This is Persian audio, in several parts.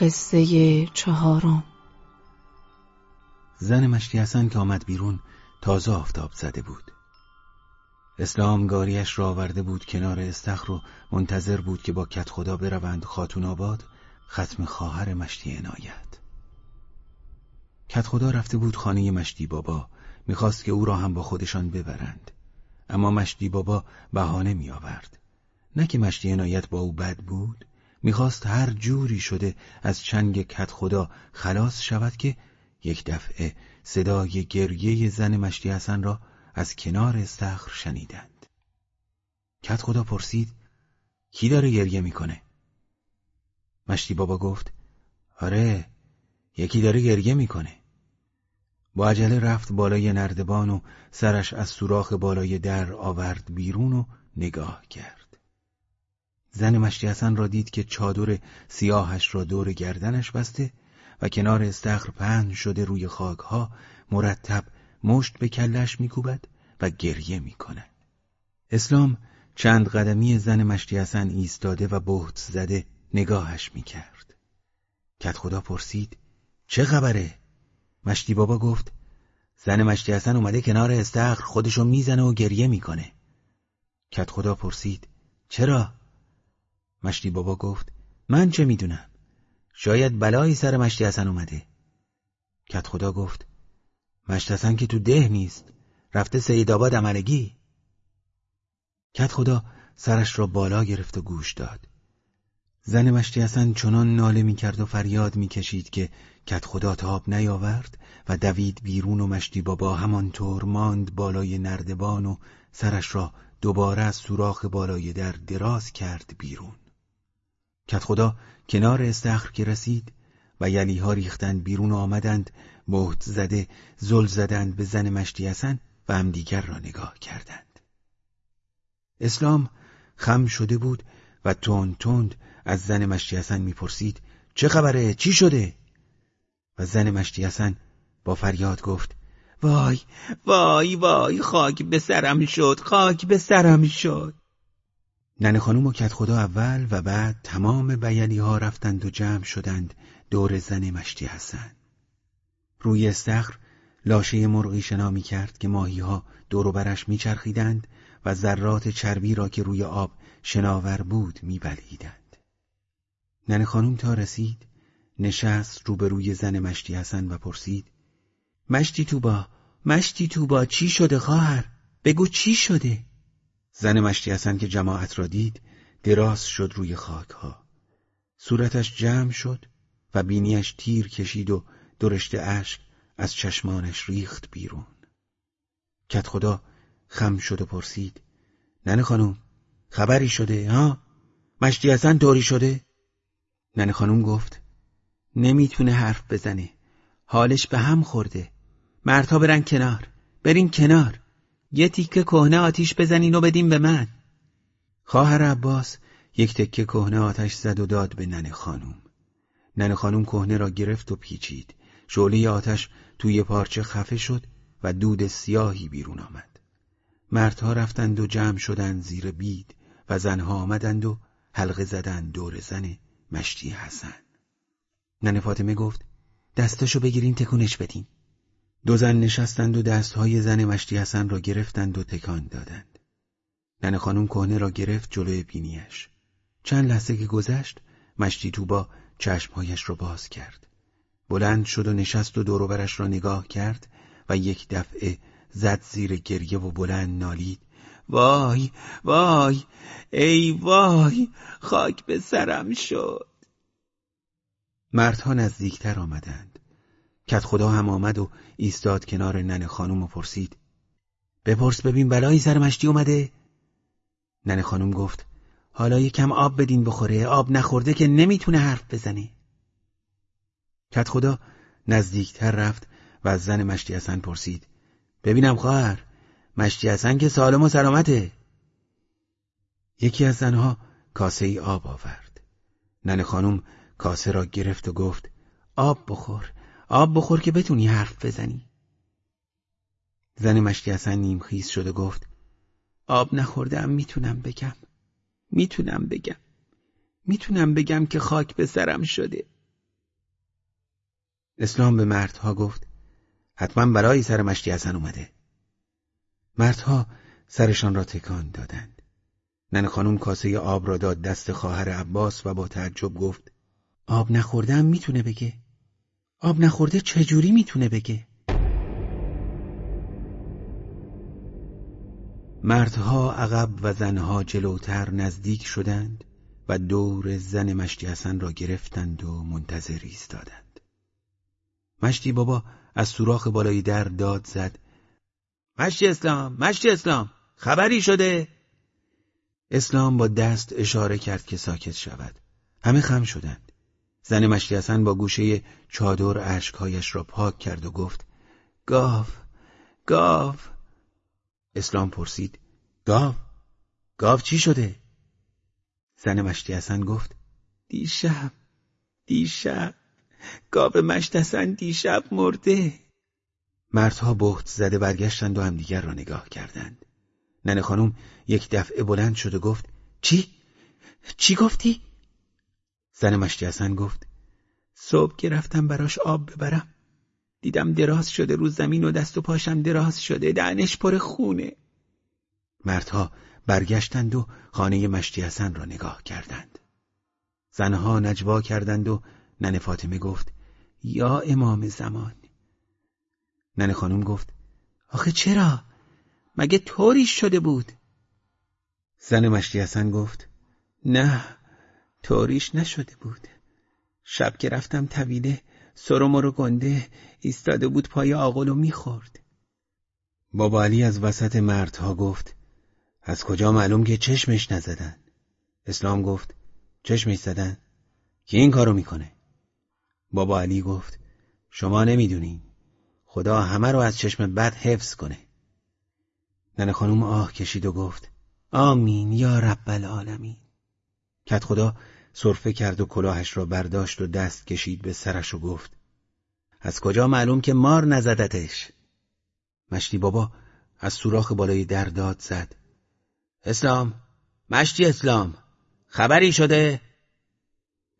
قصه چهارم. زن مشتی حسن که آمد بیرون تازه آفتاب زده بود. اسلام گاریش را آورده بود کنار استخر و منتظر بود که با کت خدا بروند خاتون آباد ختم خواهر مشتی عنایت. کت خدا رفته بود خانه مشتی بابا می‌خواست که او را هم با خودشان ببرند. اما مشتی بابا بهانه می آورد نه که مشتی عنایت با او بد بود می‌خواست هر جوری شده از چنگ کت خدا خلاص شود که یک دفعه صدای گریه زن مشتی حسن را از کنار استخر شنیدند. کت خدا پرسید کی داره گریه می‌کنه؟ مشتی بابا گفت آره یکی داره گریه می‌کنه. با عجله رفت بالای نردبان و سرش از سوراخ بالای در آورد بیرون و نگاه کرد. زن مشتی حسن را دید که چادر سیاهش را دور گردنش بسته و کنار استخر پهن شده روی خاکها مرتب مشت به کلش میکوبد و گریه می‌کند اسلام چند قدمی زن مشتی حسن ایستاده و بهت زده نگاهش می‌کرد کت خدا پرسید چه خبره؟ مشتی بابا گفت زن مشتی حسن اومده کنار استخر خودشو می‌زنه و گریه می‌کنه کت خدا پرسید چرا؟ مشتی بابا گفت من چه می‌دونم؟ شاید بلایی سر مشتی حسن اومده. کت خدا گفت مشتی حسن که تو ده نیست رفته سید آباد عملگی. کت خدا سرش را بالا گرفت و گوش داد. زن مشتی حسن چنان ناله می‌کرد و فریاد می‌کشید که کت خدا تاب نیاورد و دوید بیرون و مشتی بابا همانطور ماند بالای نردبان و سرش را دوباره از سوراخ بالای در دراز کرد بیرون. کت خدا کنار استخر که رسید و یلی ها ریختند بیرون آمدند مهت زده زل زدند به زن مشتی حسن و همدیگر را نگاه کردند. اسلام خم شده بود و تند تند از زن مشتی حسن می‌پرسید چه خبره؟ چی شده؟ و زن مشتی حسن با فریاد گفت وای وای وای خاک به سرم شد خاک به سرم شد. ننه خانوم و کت خدا اول و بعد تمام بیلی ها رفتند و جمع شدند دور زن مشتی حسن. روی استخر لاشه مرغی شنا می کرد که ماهی ها دور برش می چرخیدند و ذرات چربی را که روی آب شناور بود می بلیدند. ننه خانوم تا رسید نشست روبروی زن مشتی حسن و پرسید مشتی توبا مشتی توبا چی شده خواهر؟ بگو چی شده؟ زن مشتی حسن که جماعت را دید دراز شد روی خاکها صورتش جمع شد و بینیش تیر کشید و درشت اشک از چشمانش ریخت بیرون کت خدا خم شد و پرسید ننه خانوم خبری شده ها؟ مشتی حسن طوری شده؟ ننه خانوم گفت نمی‌تونه حرف بزنه حالش به هم خورده مردها برن کنار برین کنار یه تیکه کهنه آتیش بزنین و بدین به من. خواهر عباس یک تکه کهنه آتش زد و داد به ننه خانوم ننه خانوم کهنه را گرفت و پیچید. شعله آتش توی پارچه خفه شد و دود سیاهی بیرون آمد. مردها رفتند و جمع شدند زیر بید و زنها آمدند و حلقه زدند دور زن مشتی حسن. ننه فاطمه گفت دستشو بگیرین تکونش بدین. دو زن نشستند و دستهای زن مشتی حسن را گرفتند و تکان دادند. نن خانم کهنه را گرفت جلوی بینیش. چند لحظه که گذشت مشتی توبا چشمهایش را باز کرد. بلند شد و نشست و دوروبرش را نگاه کرد و یک دفعه زد زیر گریه و بلند نالید وای وای ای وای خاک به سرم شد مردها نزدیکتر آمدند کت خدا هم آمد و ایستاد کنار ننه خانوم و پرسید بپرس ببین بلایی سر مشتی اومده؟ ننه خانوم گفت حالا یکم آب بدین بخوره آب نخورده که نمی‌تونه حرف بزنه. کت خدا نزدیکتر رفت و از زن مشتی حسن پرسید ببینم خواهر مشتی حسن که سالم و سلامته. یکی از زنها کاسه ای آب آورد. ننه خانوم کاسه را گرفت و گفت آب بخور آب بخور که بتونی حرف بزنی. زن مشتی حسن نیمخیز شد و گفت آب نخوردم می‌تونم بگم. می‌تونم بگم. می‌تونم بگم که خاک به سرم شده. اسلام به مردها گفت حتما برای سر مشتی حسن اومده. مردها سرشان را تکان دادند. نن خانم کاسه آب را داد دست خواهر عباس و با تعجب گفت آب نخوردم می‌تونه بگه؟ آب نخورده چجوری می‌تونه بگه؟ مردها عقب و زنها جلوتر نزدیک شدند و دور زن مشتی حسن را گرفتند و منتظر ایستادند. مشتی بابا از سوراخ بالای در داد زد. مشتی اسلام مشتی اسلام خبری شده؟ اسلام با دست اشاره کرد که ساکت شود. همه خم شدند. زن مشتی حسن با گوشه چادر اشکهایش را پاک کرد و گفت گاو گاو اسلام پرسید گاو گاو چی شده زن مشتی حسن گفت دیشب دیشب گاو مشت حسن دیشب مرده مردها بهت زده برگشتند و همدیگر را نگاه کردند ننه خانم یک دفعه بلند شد و گفت چی؟ چی گفتی؟ زن مشتی حسن گفت صبح که رفتم براش آب ببرم دیدم دراز شده رو زمین و دست و پاشم دراز شده دهنش پر خونه مردها برگشتند و خانه مشتی حسن را نگاه کردند زنها نجوا کردند و نن فاطمه گفت یا امام زمان نن خانم گفت آخه چرا؟ مگه طوریش شده بود؟ زن مشتی حسن گفت نه طوریش نشده بود. شب که رفتم طویله سرو رو گنده ایستاده بود پای آقلو می‌خورد. بابا علی از وسط مردها گفت از کجا معلوم که چشمش نزدن؟ اسلام گفت چشمش زدن؟ کی این کارو می‌کنه؟ بابا علی گفت شما نمی‌دونین. خدا همه رو از چشم بد حفظ کنه. ننه خانوم آه کشید و گفت آمین یا رب العالمین. کت خدا صرفه کرد و کلاهش را برداشت و دست کشید به سرش و گفت از کجا معلوم که مار نزدتش مشتی بابا از سوراخ بالای در داد زد اسلام مشتی اسلام خبری شده؟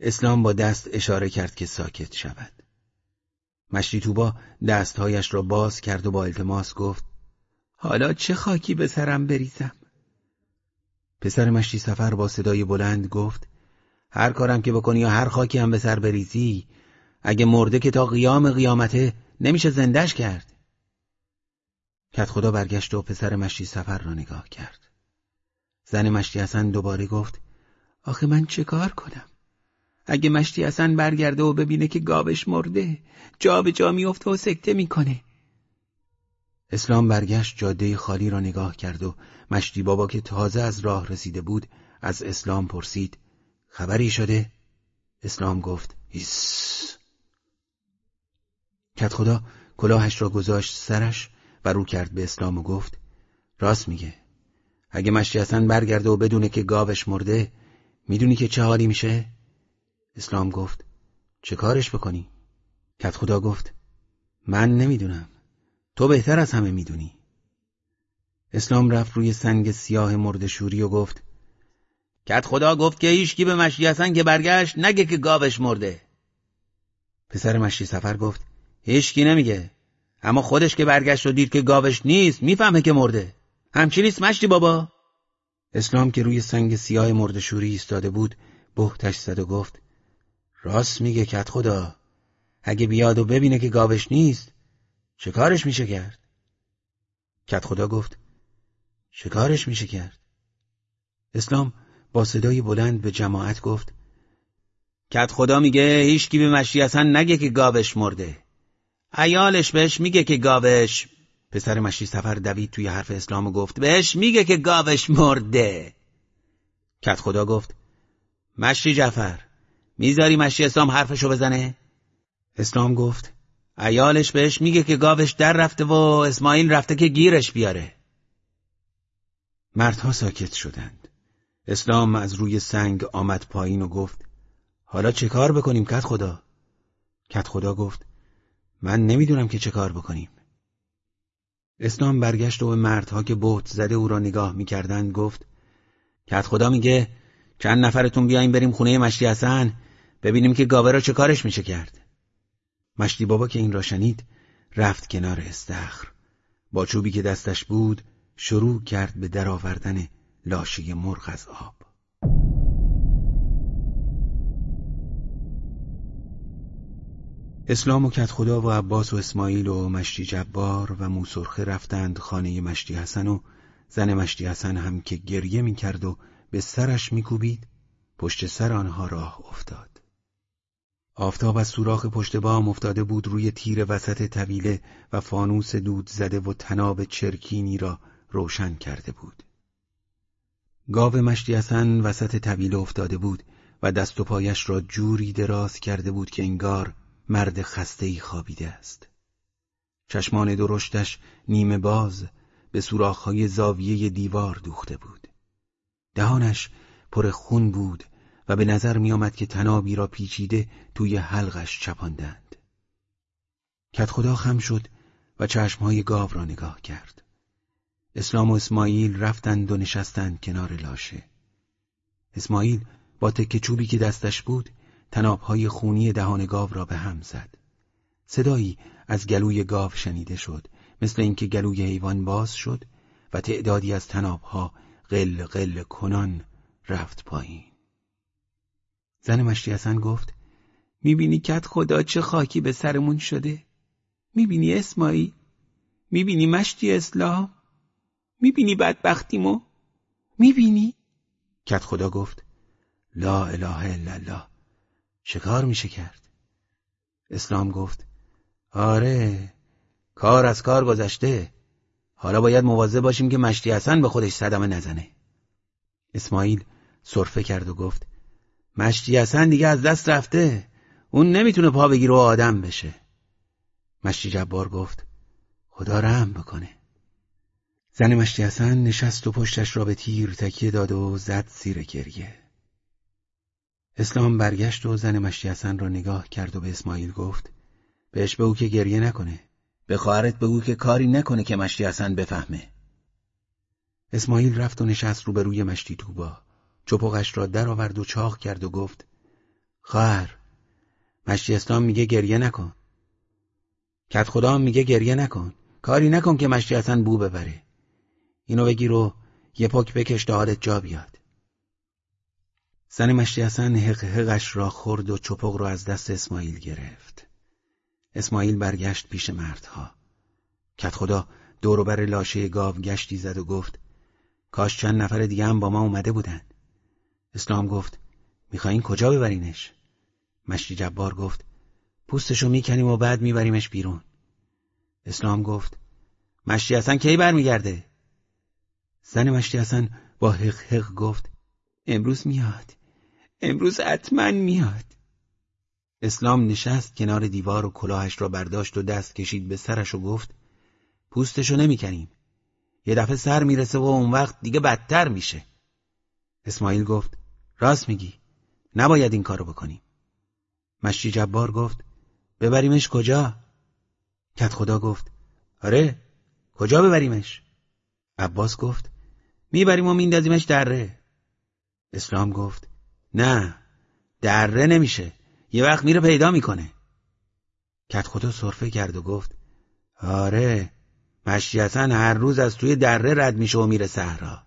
اسلام با دست اشاره کرد که ساکت شود مشتی توبا دستهایش را باز کرد و با التماس گفت حالا چه خاکی به سرم بریزم؟ پسر مشتی سفر با صدای بلند گفت؟ هر کارم که بکنی یا هر خاکی هم به سر بریزی اگه مرده که تا قیام قیامته نمیشه زندش کرد. کت خدا برگشت و پسر مشتی سفر را نگاه کرد. زن مشتی حسن دوباره گفت آخه من چه کار کنم؟ اگه مشتی حسن برگرده و ببینه که گاوش مرده جا به جا میفته و سکته می‌کنه. اسلام برگشت جاده خالی را نگاه کرد و مشتی بابا که تازه از راه رسیده بود از اسلام پرسید خبری شده؟ اسلام گفت ایس کت خدا کلاهش را گذاشت سرش و رو کرد به اسلام و گفت راست میگه اگه مشتی حسن برگرده و بدونه که گاوش مرده می‌دونی که چه حالی میشه؟ اسلام گفت چه کارش بکنی؟ کت خدا گفت من نمی‌دونم تو بهتر از همه می‌دونی. اسلام رفت روی سنگ سیاه مردشوری و گفت کت خدا گفت که هیچکی به مشتی حسن که برگشت نگه که گاوش مرده. پسر مشتی سفر گفت هیچکی نمیگه. اما خودش که برگشت و دید که گاوش نیست می‌فهمه که مرده. همچی نیست مشتی بابا. اسلام که روی سنگ سیاه مردشوری ایستاده بود بهتش زد و گفت راست میگه کت خدا. اگه بیاد و ببینه که گاوش نیست چه میشه کرد؟ کت خدا گفت چه میشه کرد؟ اسلام با صدای بلند به جماعت گفت کت خدا میگه هیچکی به مشی اصلا نگه که گاوش مرده ایالش بهش میگه که گاوش پسر مشی سفر دوید توی حرف اسلام و گفت بهش میگه که گاوش مرده کت خدا گفت مشی جعفر می‌ذاری مشی اسلام حرفشو بزنه؟ اسلام گفت ایالش بهش میگه که گاوش در رفته و اسماعیل رفته که گیرش بیاره. مردها ساکت شدند. اسلام از روی سنگ آمد پایین و گفت حالا چه کار بکنیم کت خدا؟ کت خدا گفت من نمی‌دونم که چه کار بکنیم. اسلام برگشت و به مردها که بهت زده او را نگاه می‌کردند گفت کت خدا میگه چند نفرتون بیایم بریم خونه مشتی حسن ببینیم که گاوه را چه کارش میشه کرد. مشتی بابا که این را شنید رفت کنار استخر. با چوبی که دستش بود شروع کرد به درآوردن لاشه مرغ از آب. اسلام و کت خدا و عباس و اسماعیل و مشتی جبار و موسرخه رفتند خانه مشتی حسن و زن مشتی حسن هم که گریه می کرد و به سرش میکوبید پشت سر آنها راه افتاد. آفتاب از سوراخ پشت بام افتاده بود روی تیر وسط طویله و فانوس دود زده و تناب چرکینی را روشن کرده بود. گاو مشتی حسن وسط طویله افتاده بود و دست و پایش را جوری دراز کرده بود که انگار مرد خستهی خوابیده است. چشمان درشتش نیمه باز به سوراخ‌های زاویه دیوار دوخته بود. دهانش پر خون بود و به نظر می آمد که تنابی را پیچیده توی حلقش چپاندند. کت خدا خم شد و چشمهای گاو را نگاه کرد. اسلام و اسماعیل رفتند و نشستند کنار لاشه. اسماعیل با تکه چوبی که دستش بود تنابهای خونی دهان گاو را به هم زد. صدایی از گلوی گاو شنیده شد مثل اینکه گلوی حیوان باز شد و تعدادی از تنابها قل قل کنان رفت پایین زن مشتی حسن گفت می‌بینی کت خدا چه خاکی به سرمون شده؟ می‌بینی اسمایی؟ می‌بینی مشتی اسلام می‌بینی بدبختیمو؟ می‌بینی؟ کت خدا گفت لا اله الا الله. چه کار میشه کرد؟ اسلام گفت آره کار از کار گذشته. حالا باید مواظب باشیم که مشتی حسن به خودش صدمه نزنه. اسماعیل صرفه کرد و گفت مشتی حسن دیگه از دست رفته. اون نمی‌تونه پا بگیره و آدم بشه. مشتی جبار گفت خدا رحم بکنه. زن مشتی حسن نشست و پشتش را به تیر تکیه داد و زد زیر گریه. اسلام برگشت و زن مشتی حسن را نگاه کرد و به اسماعیل گفت بهش بگو که گریه نکنه. به خواهرت بگو که کاری نکنه که مشتی حسن بفهمه. اسماعیل رفت و نشست روبروی مشتی توبا. چپقش را درآورد و چاق کرد و گفت خواهر مشتی میگه گریه نکن. کت خدا میگه گریه نکن. کاری نکن که مشتی حسن بو ببره. اینو بگیر و یه پک بکش تا حالت جا بیاد. زن مشتی حق حقش را خورد و چپق را از دست اسماعیل گرفت. اسماعیل برگشت پیش مردها. کت خدا دوروبر لاشه گاو گشتی زد و گفت کاش چند نفر دیگه هم با ما اومده بودن اسلام گفت می‌خواین کجا ببرینش؟ مشتی جبار گفت پوستشو می‌کنیم و بعد میبریمش بیرون. اسلام گفت مشتی حسن کی برمیگرده؟ زن مشتی حسن با حق حق گفت امروز میاد امروز حتما میاد. اسلام نشست کنار دیوار و کلاهش را برداشت و دست کشید به سرش و گفت پوستشو نمی‌کنیم. یه دفعه سر می‌رسه و اون وقت دیگه بدتر میشه. اسماعیل گفت راست میگی. نباید این کارو بکنیم. مشتی جبار گفت ببریمش کجا؟ کت خدا گفت آره کجا ببریمش؟ عباس گفت می‌بریم و میندازیمش دره. اسلام گفت نه دره نمیشه یه وقت میره پیدا می‌کنه. کت خدا صرفه کرد و گفت آره مشتی هر روز از توی دره رد میشه و میره صحرا.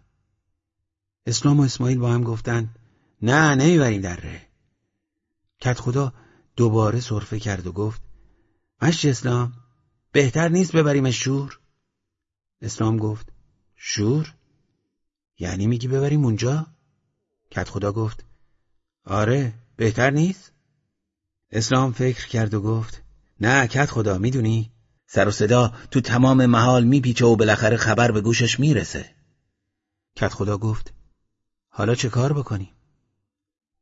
اسلام و اسماعیل با هم گفتن نه نمی‌بریم دره. کت خدا دوباره صرفه کرد و گفت مشتی اسلام بهتر نیست ببریم شور؟ اسلام گفت شور؟ یعنی میگی ببریم اونجا؟ کت خدا گفت آره بهتر نیست؟ اسلام فکر کرد و گفت نه کت خدا می‌دونی؟ سر و صدا تو تمام محال میپیچه و بالاخره خبر به گوشش می‌رسه. کت خدا گفت حالا چه کار بکنیم؟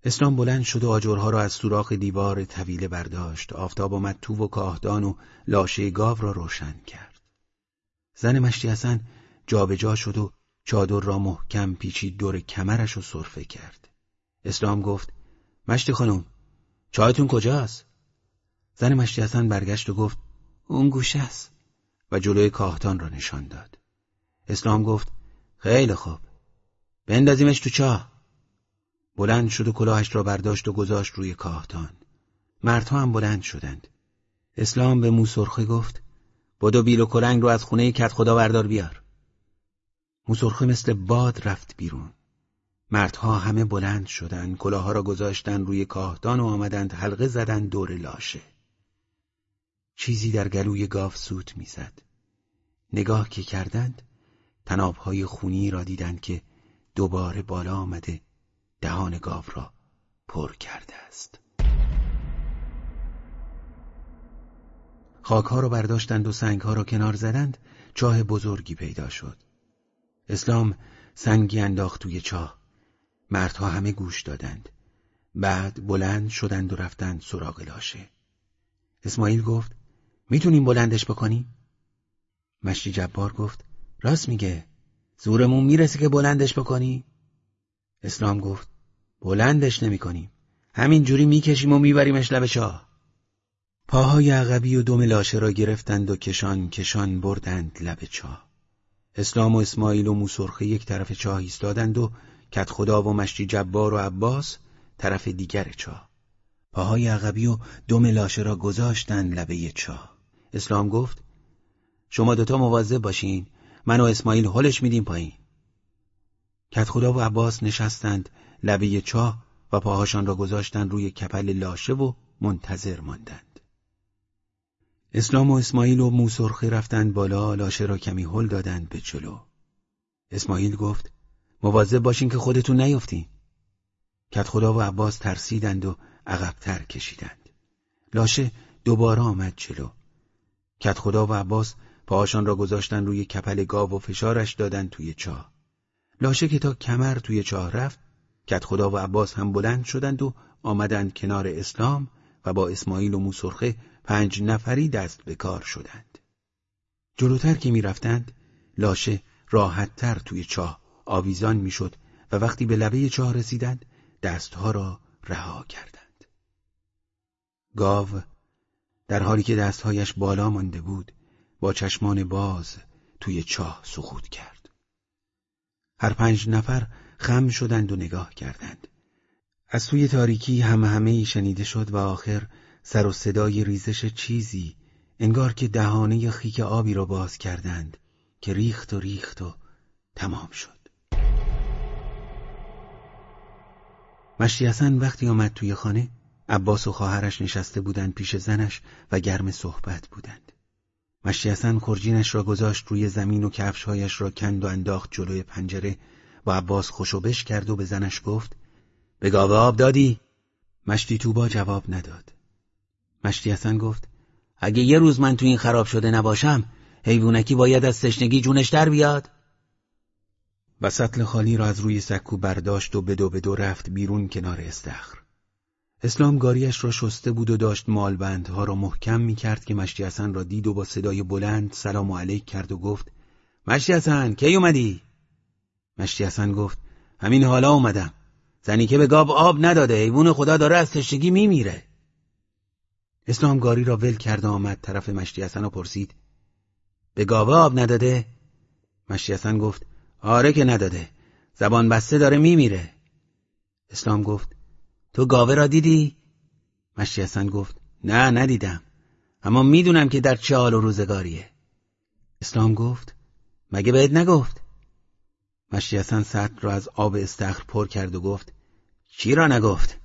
اسلام بلند شد و آجرها را از سوراخ دیوار طویله برداشت. آفتاب آمد تو و کاهدان و لاشه گاو را روشن کرد. زن مشتی حسن جابجا شد و چادر را محکم پیچید دور کمرش و صرفه کرد. اسلام گفت مشتی خانم چایتون کجاست؟ زن مشتی حسن برگشت و گفت اون گوشه است. و جلوی کاهتان را نشان داد. اسلام گفت خیلی خوب بندازیمش تو چاه. بلند شد و کلاهش را برداشت و گذاشت روی کاهتان. مردها هم بلند شدند. اسلام به موسرخه گفت بدو بیل و کلنگ رو از خونه کت خدا بردار بیار موسرخه مثل باد رفت بیرون. مردها همه بلند شدند کلاها را گذاشتن روی کاهدان و آمدند حلقه زدند دور لاشه. چیزی در گلوی گاو سوت می‌زد. نگاه که کردند تنابهای خونی را دیدند که دوباره بالا آمده دهان گاو را پر کرده است. خاکها را برداشتند و سنگها را کنار زدند چاه بزرگی پیدا شد. اسلام سنگی انداخت توی چاه. مردها همه گوش دادند. بعد بلند شدند و رفتند سراغ لاشه. اسماعیل گفت می‌تونیم بلندش بکنیم؟ مشتی جبار گفت راست میگه. زورمون می‌رسه که بلندش بکنی؟ اسلام گفت بلندش نمی‌کنیم. همین جوری می‌کشیم و میبریمش لب چاه. پاهای عقبی و دم لاشه را گرفتند و کشان کشان بردند لب چاه. اسلام و اسماعیل و موسرخه یک طرف چاه ایستادند و کت خدا و مشتی جبار و عباس طرف دیگر چاه. پاهای عقبی و دم لاشه را گذاشتند لبه چاه. اسلام گفت شما دوتا مواظب باشین. من و اسماعیل هلش میدیم پایین. کت خدا و عباس نشستند لبه چاه و پاهاشان را گذاشتند روی کپل لاشه و منتظر ماندند. اسلام و اسماعیل و موسرخی رفتند بالا لاشه را کمی هل دادند به جلو. اسماعیل گفت مواظب باشین که خودتون نیفتین کت خدا و عباس ترسیدند و عقبتر کشیدند. لاشه دوباره آمد جلو. کت خدا و عباس پاهاشان را گذاشتن روی کپل گاو و فشارش دادند توی چاه. لاشه که تا کمر توی چاه رفت کت خدا و عباس هم بلند شدند و آمدند کنار اسلام و با اسماعیل و موسرخه پنج نفری دست به کار شدند. جلوتر که می رفتند لاشه راحتتر توی چاه آویزان می‌شد و وقتی به لبه چاه رسیدند دستها را رها کردند. گاو در حالی که دستهایش بالا مانده بود با چشمان باز توی چاه سقوط کرد. هر پنج نفر خم شدند و نگاه کردند. از توی تاریکی همه همه شنیده شد و آخر سر و صدای ریزش چیزی انگار که دهانه خیک آبی را باز کردند که ریخت و ریخت و تمام شد. مشتی وقتی آمد توی خانه عباس و خواهرش نشسته بودند پیش زنش و گرم صحبت بودند. مشتی خرجینش را گذاشت روی زمین و کفشهایش را کند و انداخت جلوی پنجره و عباس خوشوبش کرد و به زنش گفت به گاوه آب دادی؟ مشتی توبا جواب نداد. مشتی گفت اگه یه روز من تو این خراب شده نباشم حیوانکی باید از تشنگی جونش در بیاد. و سطل خالی را از روی سکو برداشت و بدو بدو رفت بیرون کنار استخر. اسلام گاریش را شسته بود و داشت مالبندها را محکم می کرد که مشتی حسن را دید و با صدای بلند سلام علیک کرد و گفت مشتی حسن کی اومدی؟ مشتی حسن گفت همین حالا اومدم زنی که به گاب آب نداده حیوان خدا داره از تشتگی میمیره اسلام گاری را ول کرد و آمد طرف مشتی حسن و پرسید به گاوه آب نداده؟ مشتی حسن گفت آره که نداده زبان بسته داره میمیره اسلام گفت تو گاوه را دیدی؟ مشتی حسن گفت نه ندیدم اما می‌دونم که در چه حال و روزگاریه اسلام گفت مگه بهت نگفت؟ مشتی حسن سطل را از آب استخر پر کرد و گفت چی را نگفت؟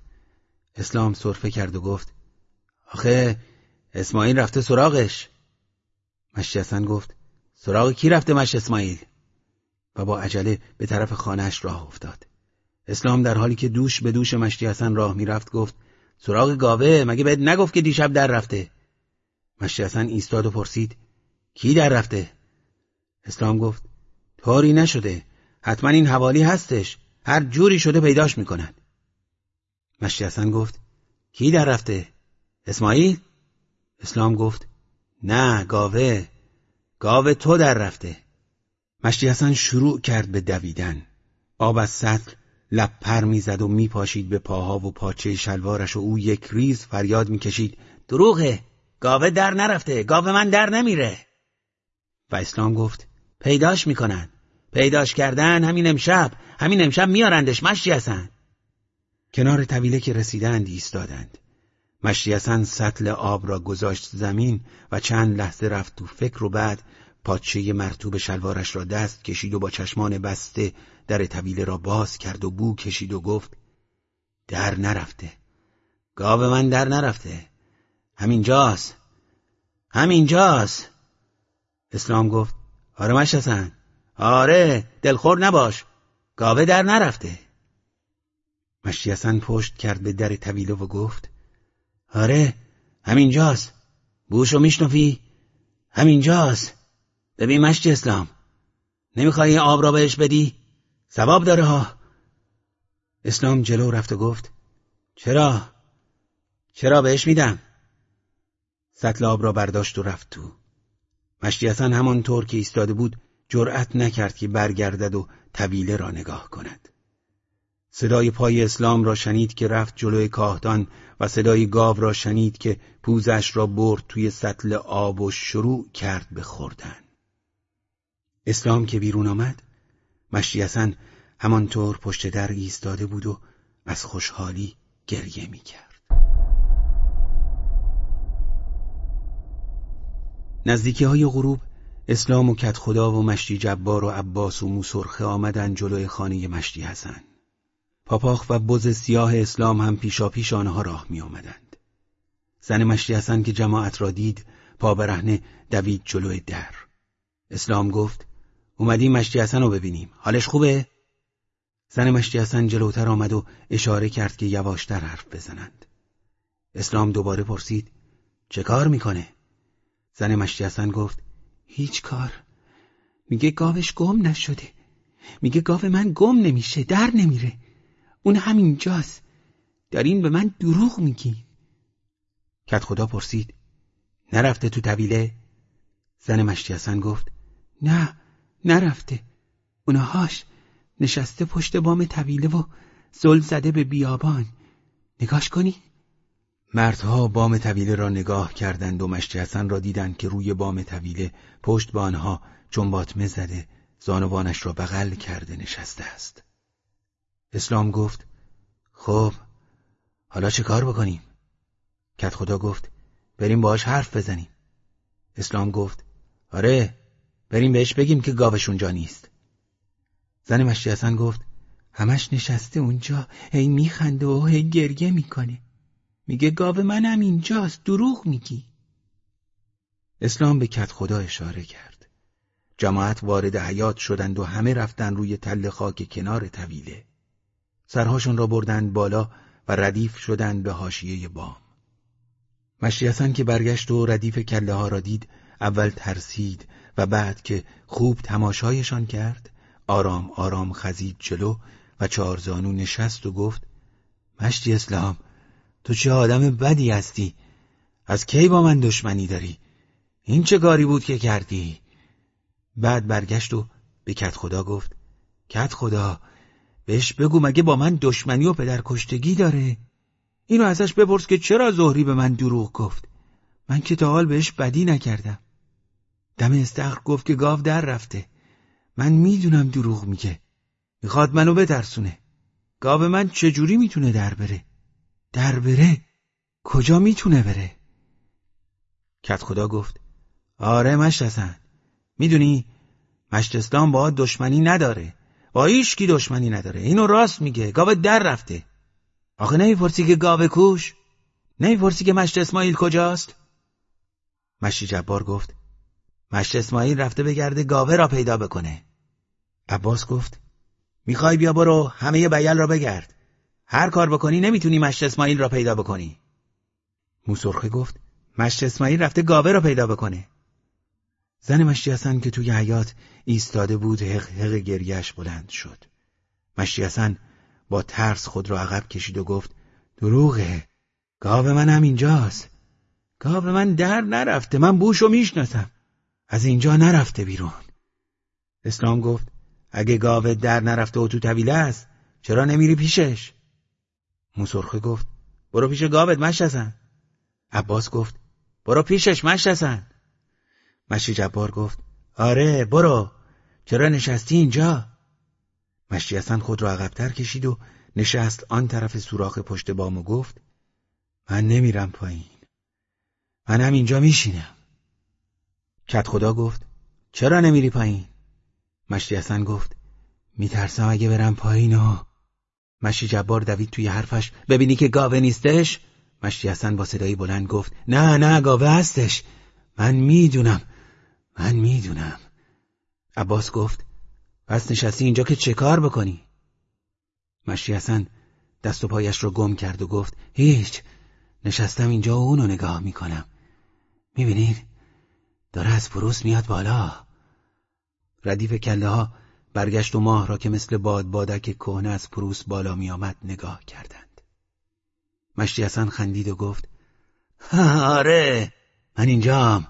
اسلام صرفه کرد و گفت آخه اسماعیل رفته سراغش مشتی حسن گفت سراغ کی رفته مش اسماعیل؟ و با عجله به طرف خانهش راه افتاد. اسلام در حالی که دوش به دوش مشتی حسن راه می‌رفت گفت سراغ گاوه مگه بهت نگفت که دیشب در رفته؟ مشتی حسن ایستاد و پرسید کی در رفته؟ اسلام گفت طوری نشده حتما این حوالی هستش هر جوری شده پیداش می‌کنن مشتی حسن گفت کی در رفته؟ اسماعیل؟ اسلام گفت نه گاوه گاوه تو در رفته. مشتی حسن شروع کرد به دویدن آب از سطل لب پر می‌زد و میپاشید به پاها و پاچه شلوارش و او یک ریز فریاد می‌کشید. دروغه. گاوه در نرفته. گاوه من در نمیره. و اسلام گفت پیداش می‌کنن. پیداش کردن همین امشب. همین امشب میارندش مشتی حسن. کنار طویله که رسیدند ایستادند. مشتی سطل آب را گذاشت زمین و چند لحظه رفت تو فکر و بعد پاچه مرتوب شلوارش را دست کشید و با چشمان بسته در طویله را باز کرد و بو کشید و گفت در نرفته. گاو من در نرفته. همینجاست همینجاست اسلام گفت آره مشتسن آره دلخور نباش گاوه در نرفته. مشتی پشت کرد به در طویله و گفت آره همینجاست بوشو میشنفی همینجاست ببین مشتی اسلام نمی‌خوای آب را بهش بدی؟ ثواب داره ها. اسلام جلو رفت و گفت چرا؟ چرا بهش میدم سطل آب را برداشت و رفت تو. مشتی همان همانطور که ایستاده بود جرأت نکرد که برگردد و طویله را نگاه کند. صدای پای اسلام را شنید که رفت جلوی کاهدان و صدای گاو را شنید که پوزش را برد توی سطل آب و شروع کرد به خوردن. اسلام که بیرون آمد مشتی همانطور پشت در ایستاده بود و از خوشحالی گریه می کرد. نزدیکی های غروب اسلام و کت خدا و مشتی جبار و عباس و موسرخه آمدن جلوی خانه مشتی حسن. پاپاخ و بز سیاه اسلام هم پیشا پیش آنها راه می آمدند. زن مشتی حسن که جماعت را دید پا برهنه دوید جلوی در. اسلام گفت اومدیم مشتی حسن رو ببینیم. حالش خوبه؟ زن مشتی حسن جلوتر آمد و اشاره کرد که یواشتر حرف بزنند. اسلام دوباره پرسید چه کار می‌کنه؟ زن مشتی حسن گفت هیچ کار. میگه گاوش گم نشده. میگه گاو من گم نمیشه در نمیره. اون همینجاست. این به من دروغ میگی. کت خدا پرسید نرفته تو طویله؟ زن مشتی حسن گفت نه نرفته. اونهاش نشسته پشت بام طویله و زل زده به بیابان نگاش کنی؟ مردها بام طویله را نگاه کردند و مشتی حسن را دیدند که روی بام طویله پشت به آنها باطمه زده زانوانش را بغل کرده نشسته است اسلام گفت خب حالا چه کار بکنیم؟ کت خدا گفت بریم باهاش حرف بزنیم اسلام گفت آره بریم بهش بگیم که گاوش اونجا نیست. زن مشتی حسن گفت همش نشسته اونجا هی میخنده و هی گریه می‌کنه. میگه گاو منم اینجاست دروغ میگی. اسلام به کت خدا اشاره کرد. جماعت وارد حیات شدند و همه رفتن روی تل خاک کنار طویله. سرهاشون را بردند بالا و ردیف شدند به حاشیه بام. مشتی حسن که برگشت و ردیف کله ها را دید اول ترسید و بعد که خوب تماشایشان کرد آرام آرام خزید جلو و چهارزانو نشست و گفت مشتی اسلام تو چه آدم بدی هستی؟ از کی با من دشمنی داری؟ این چه کاری بود که کردی؟ بعد برگشت و به کت خدا گفت کت خدا بهش بگو مگه با من دشمنی و پدر کشتگی داره؟ اینو ازش بپرس که چرا زهری به من دروغ گفت؟ من که تا حال بهش بدی نکردم. دم استخر گفت که گاو در رفته. من می‌دونم دروغ میگه. می‌خواد منو بترسونه گاو من چجوری می‌تونه در بره؟ در بره؟ کجا می‌تونه بره؟ کت خدا گفت آره مشت می‌دونی مشت اسلام با دشمنی نداره. با کی دشمنی نداره. اینو راست میگه. گاو در رفته. آخه نمی‌پرسی که گاو کوش؟ نمی‌پرسی که مشت اسماعیل کجاست؟ مشتی جبار گفت مشت اسماعیل رفته بگرده گاوه را پیدا بکنه. عباس گفت می‌خوای بیا برو همه بیل را بگرد. هر کار بکنی نمی‌تونی مشت اسماعیل را پیدا بکنی. موسرخه گفت مشت اسماعیل رفته گاوه را پیدا بکنه. زن مشتی حسن که توی حیات ایستاده بود حق حق گریش بلند شد. مشتی حسن با ترس خود را عقب کشید و گفت دروغه گاو من هم اینجاست. گاو من در نرفته من بوشو می‌شناسم. از اینجا نرفته بیرون. اسلام گفت اگه گاوه در نرفته و تو طویله است چرا نمیری پیشش؟ موسرخه گفت برو پیش گاوت مشتسن عباس گفت برو پیشش مشتسن مشی جبار گفت آره برو. چرا نشستی اینجا؟ مشی خود را عقبتر کشید و نشست آن طرف سوراخ پشت بام و گفت من نمیرم پایین. منم اینجا میشینم. کت خدا گفت چرا نمیری پایین؟ مشتی حسن گفت میترسم اگه برم پایین و مشتی جبار دوید توی حرفش ببینی که گاوه نیستش؟ مشتی حسن با صدایی بلند گفت نه نه گاوه هستش. من می‌دونم من می‌دونم. عباس گفت پس نشستی اینجا که چه کار بکنی؟ مشتی حسن دست و پایش رو گم کرد و گفت هیچ نشستم اینجا و اونو نگاه می‌کنم. می‌بینید؟ داره از پروس میاد بالا. ردیف کله ها برگشت و ماه را که مثل باد بادک کهنه از پروس بالا میآمد نگاه کردند. مشتی حسن خندید و گفت آره من اینجام.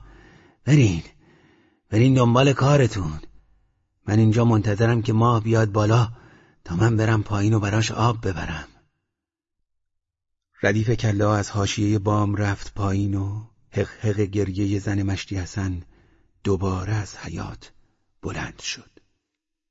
برین برین دنبال کارتون. من اینجا منتظرم که ماه بیاد بالا تا من برم پایین و براش آب ببرم. ردیف کلا از حاشیه بام رفت پایین و حق حق گریه زن مشتی حسن دوباره از حیات بلند شد.